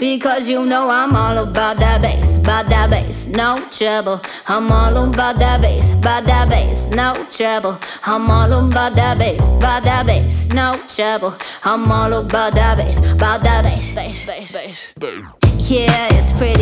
Because you know I'm all about that bass, about that bass, no trouble. I'm all about that bass, about that bass, no trouble. I'm all about that bass, about that bass, no trouble. I'm all about that bass, about that bass, bass, bass, bass. Yeah, it's pretty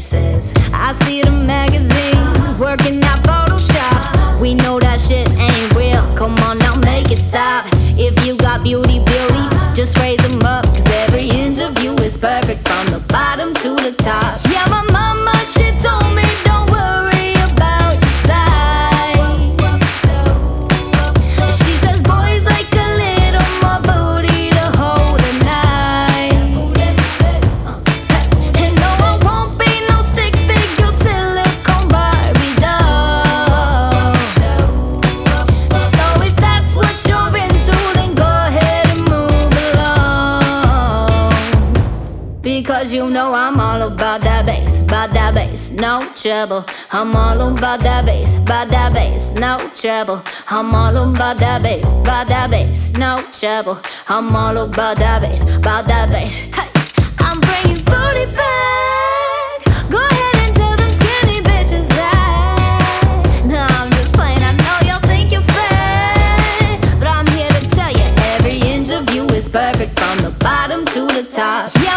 places. I see the magazines working out Photoshop. We know that shit ain't real. Come on now, make it stop. If you got beauty, beauty, just raise them up. Cause every inch of you is perfect from the bottom to the Because you know I'm all about that bass, about that bass, no trouble. I'm all about that bass, about that bass, no trouble. I'm all about that bass, about that bass, no trouble. I'm all about that bass, about that bass. Hey, I'm bringing booty back. Go ahead and tell them skinny bitches that. I'm just. I know y'all think you're fat, but I'm here to tell you every inch of you is perfect from the bottom to the top. Yeah,